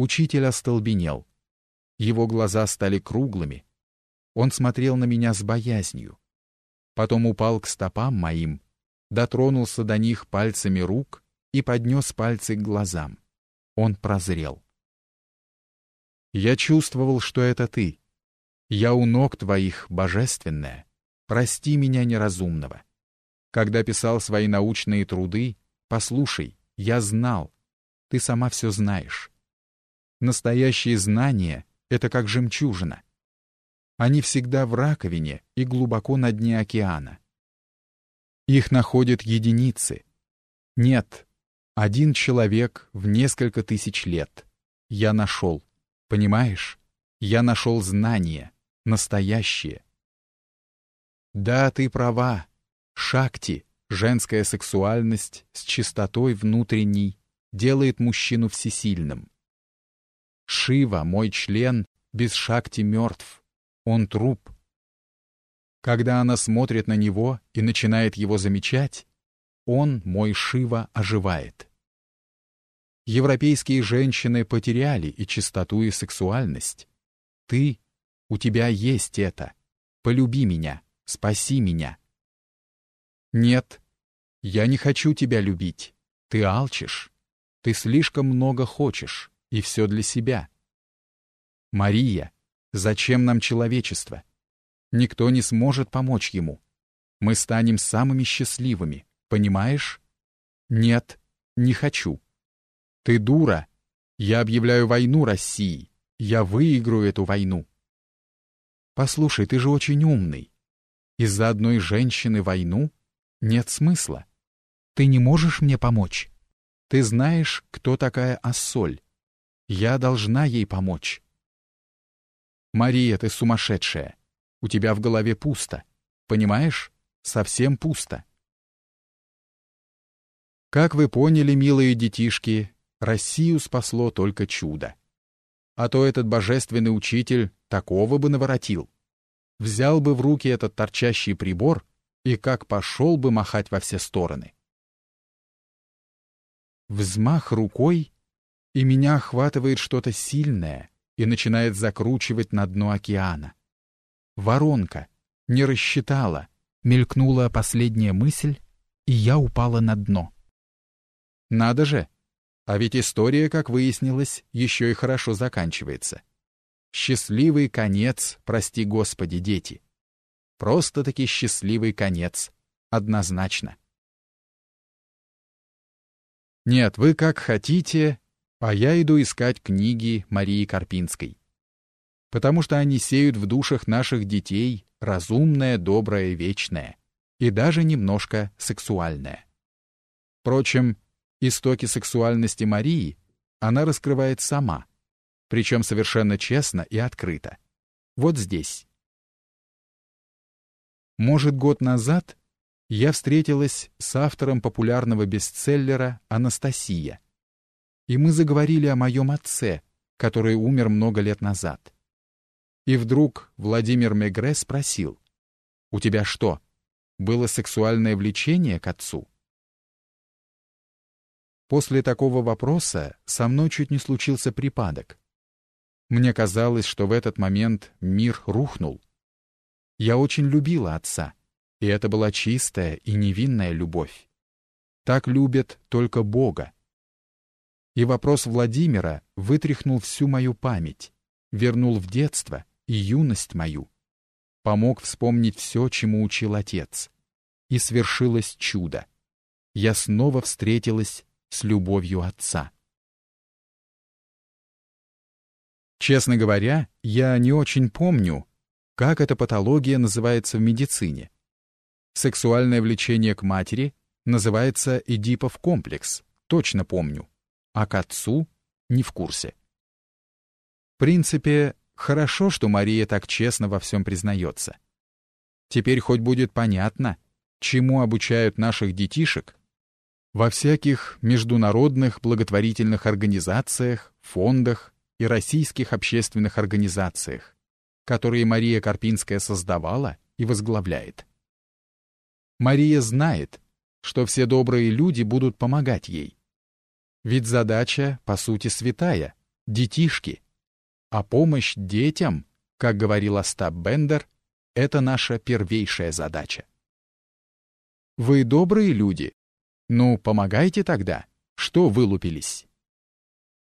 Учитель остолбенел. Его глаза стали круглыми. Он смотрел на меня с боязнью. Потом упал к стопам моим, дотронулся до них пальцами рук и поднес пальцы к глазам. Он прозрел. «Я чувствовал, что это ты. Я у ног твоих, божественная. Прости меня неразумного. Когда писал свои научные труды, послушай, я знал. Ты сама все знаешь. Настоящие знания — это как жемчужина. Они всегда в раковине и глубоко на дне океана. Их находят единицы. Нет, один человек в несколько тысяч лет. Я нашел. Понимаешь? Я нашел знание, настоящее. Да, ты права. Шакти, женская сексуальность с чистотой внутренней, делает мужчину всесильным. Шива, мой член, без шакти мертв. Он труп. Когда она смотрит на него и начинает его замечать, он, мой Шива, оживает. Европейские женщины потеряли и чистоту, и сексуальность. Ты, у тебя есть это. Полюби меня, спаси меня. Нет, я не хочу тебя любить. Ты алчишь. Ты слишком много хочешь, и все для себя. Мария, зачем нам человечество? Никто не сможет помочь ему. Мы станем самыми счастливыми, понимаешь? Нет, не хочу. Ты дура. Я объявляю войну России. Я выиграю эту войну. Послушай, ты же очень умный. Из-за одной женщины войну? Нет смысла. Ты не можешь мне помочь. Ты знаешь, кто такая Ассоль. Я должна ей помочь. Мария, ты сумасшедшая. У тебя в голове пусто. Понимаешь? Совсем пусто. Как вы поняли, милые детишки, Россию спасло только чудо. А то этот божественный учитель такого бы наворотил. Взял бы в руки этот торчащий прибор и как пошел бы махать во все стороны. Взмах рукой, и меня охватывает что-то сильное и начинает закручивать на дно океана. Воронка. Не рассчитала. Мелькнула последняя мысль, и я упала на дно. Надо же! А ведь история, как выяснилось, еще и хорошо заканчивается. Счастливый конец, прости господи, дети. Просто-таки счастливый конец. Однозначно. Нет, вы как хотите, а я иду искать книги Марии Карпинской потому что они сеют в душах наших детей разумное, доброе, вечное и даже немножко сексуальное. Впрочем, истоки сексуальности Марии она раскрывает сама, причем совершенно честно и открыто. Вот здесь. Может, год назад я встретилась с автором популярного бестселлера «Анастасия», и мы заговорили о моем отце, который умер много лет назад. И вдруг Владимир Мегре спросил, «У тебя что, было сексуальное влечение к отцу?» После такого вопроса со мной чуть не случился припадок. Мне казалось, что в этот момент мир рухнул. Я очень любила отца, и это была чистая и невинная любовь. Так любят только Бога. И вопрос Владимира вытряхнул всю мою память, вернул в детство и юность мою. Помог вспомнить все, чему учил отец. И свершилось чудо. Я снова встретилась с любовью отца. Честно говоря, я не очень помню, как эта патология называется в медицине. Сексуальное влечение к матери называется Эдипов комплекс, точно помню, а к отцу не в курсе. В принципе, Хорошо, что Мария так честно во всем признается. Теперь хоть будет понятно, чему обучают наших детишек во всяких международных благотворительных организациях, фондах и российских общественных организациях, которые Мария Карпинская создавала и возглавляет. Мария знает, что все добрые люди будут помогать ей. Ведь задача, по сути, святая — детишки. А помощь детям, как говорил Остап Бендер, это наша первейшая задача. Вы добрые люди. Ну, помогайте тогда. Что вылупились?